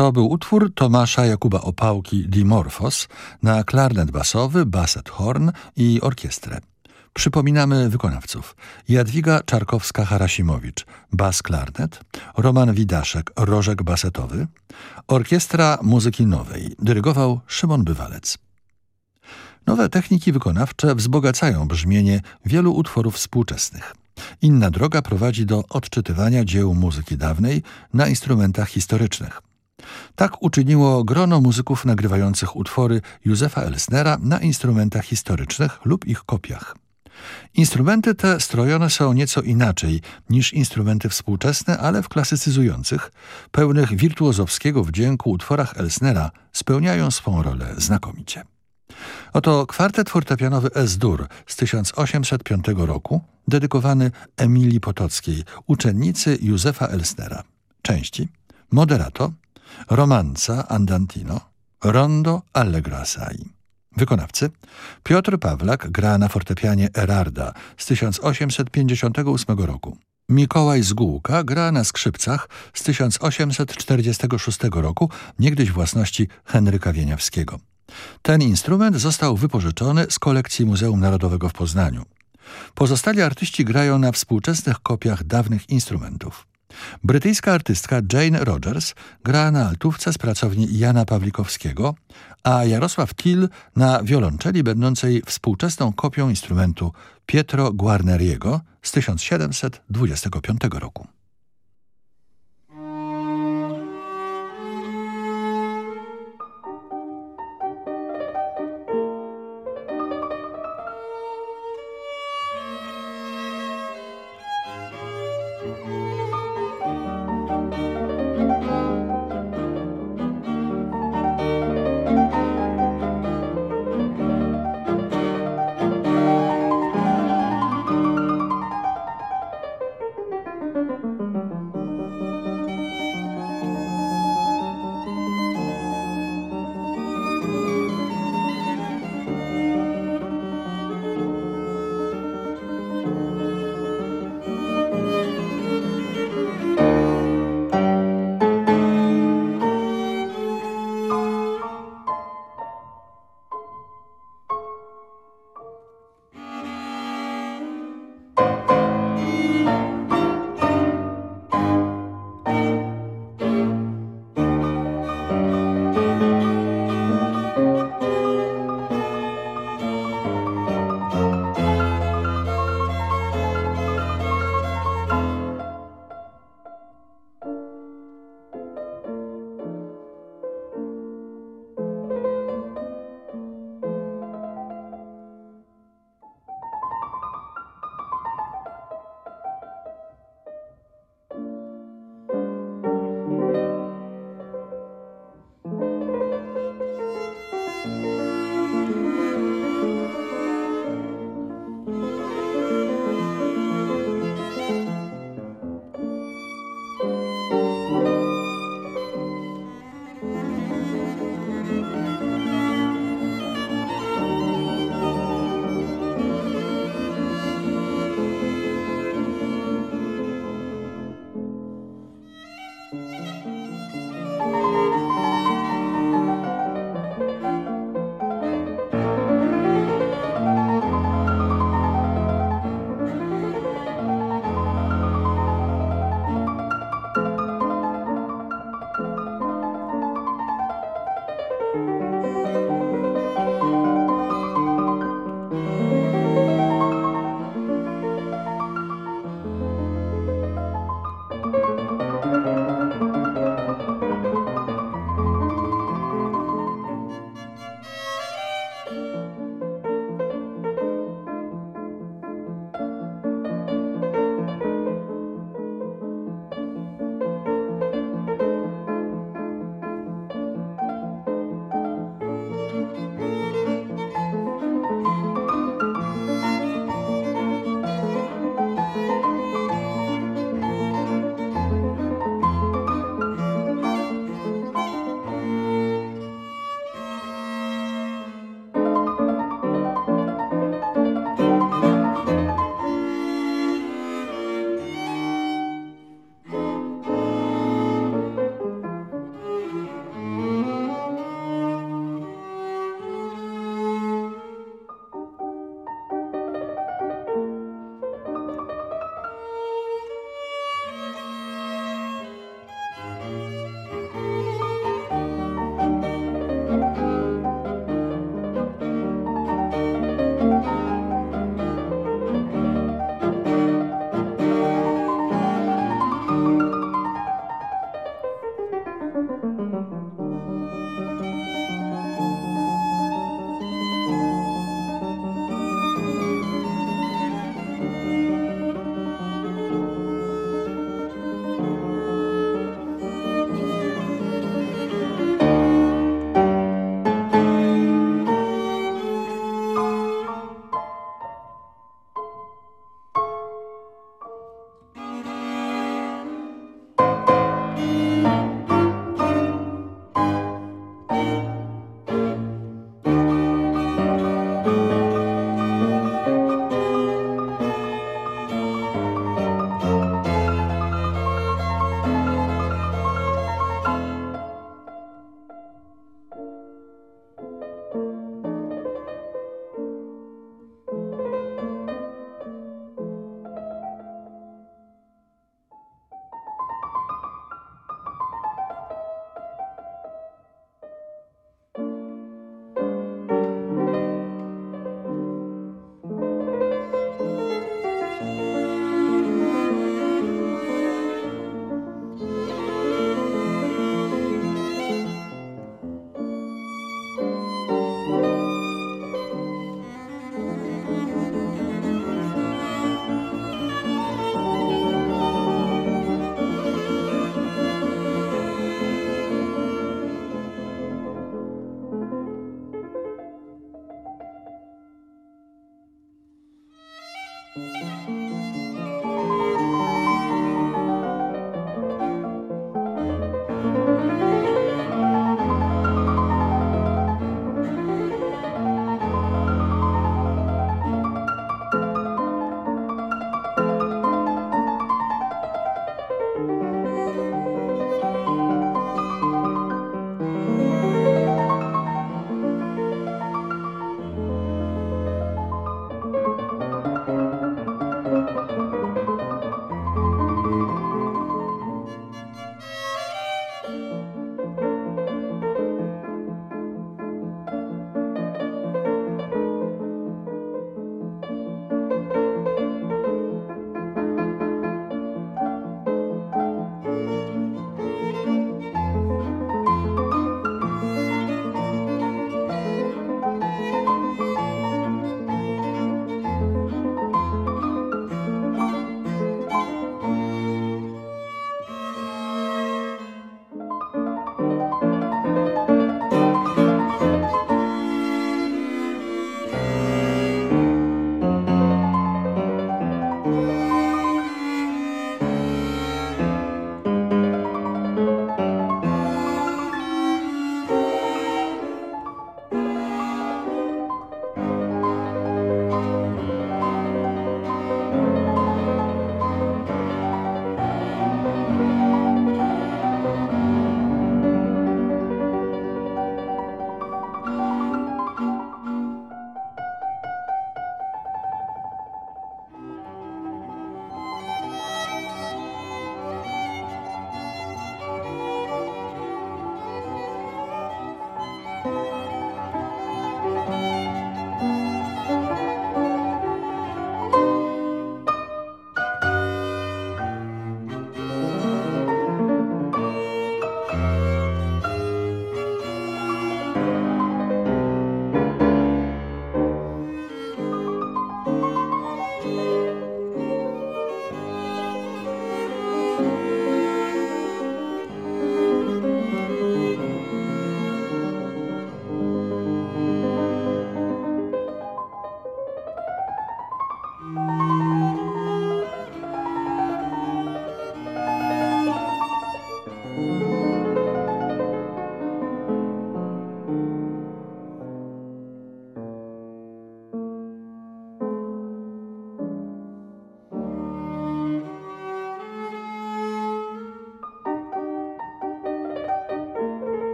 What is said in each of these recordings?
To był utwór Tomasza Jakuba Opałki Dimorphos na klarnet basowy, baset horn i orkiestrę. Przypominamy wykonawców. Jadwiga Czarkowska-Harasimowicz, bas klarnet, Roman Widaszek, rożek basetowy, Orkiestra Muzyki Nowej, dyrygował Szymon Bywalec. Nowe techniki wykonawcze wzbogacają brzmienie wielu utworów współczesnych. Inna droga prowadzi do odczytywania dzieł muzyki dawnej na instrumentach historycznych. Tak uczyniło grono muzyków nagrywających utwory Józefa Elsnera na instrumentach historycznych lub ich kopiach. Instrumenty te strojone są nieco inaczej niż instrumenty współczesne, ale w klasycyzujących, pełnych wirtuozowskiego wdzięku utworach Elsnera spełniają swą rolę znakomicie. Oto kwartet fortepianowy S-dur z 1805 roku, dedykowany Emilii Potockiej, uczennicy Józefa Elsnera. Części Moderato, Romanza Andantino, Rondo Allegro Assai. Wykonawcy Piotr Pawlak gra na fortepianie Erarda z 1858 roku. Mikołaj Zgółka gra na skrzypcach z 1846 roku, niegdyś własności Henryka Wieniawskiego. Ten instrument został wypożyczony z kolekcji Muzeum Narodowego w Poznaniu. Pozostali artyści grają na współczesnych kopiach dawnych instrumentów. Brytyjska artystka Jane Rogers gra na altówce z pracowni Jana Pawlikowskiego, a Jarosław Till na wiolonczeli będącej współczesną kopią instrumentu Pietro Guarneriego z 1725 roku.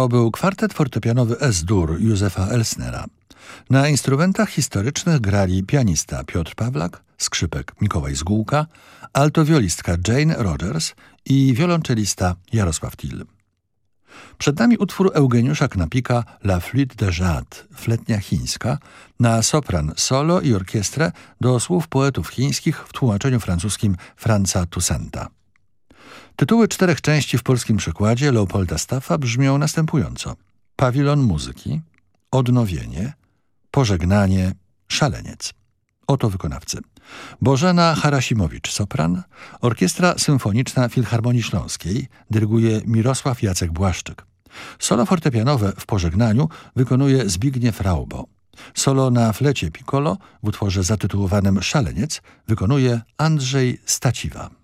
To był kwartet fortepianowy S-dur Józefa Elsnera. Na instrumentach historycznych grali pianista Piotr Pawlak, skrzypek Mikołaj Zgółka, altowiolistka Jane Rogers i wiolonczelista Jarosław Till. Przed nami utwór Eugeniusza Knapika La Flûte de Jade, fletnia chińska, na sopran solo i orkiestrę do słów poetów chińskich w tłumaczeniu francuskim Franza Toussainta. Tytuły czterech części w polskim przekładzie Leopolda Staffa brzmią następująco. Pawilon muzyki, Odnowienie, Pożegnanie, Szaleniec. Oto wykonawcy. Bożena Harasimowicz, sopran, Orkiestra Symfoniczna Filharmonii Śląskiej, dyryguje Mirosław Jacek Błaszczyk. Solo fortepianowe w pożegnaniu wykonuje Zbigniew Raubo. Solo na flecie piccolo w utworze zatytułowanym Szaleniec wykonuje Andrzej Staciwa.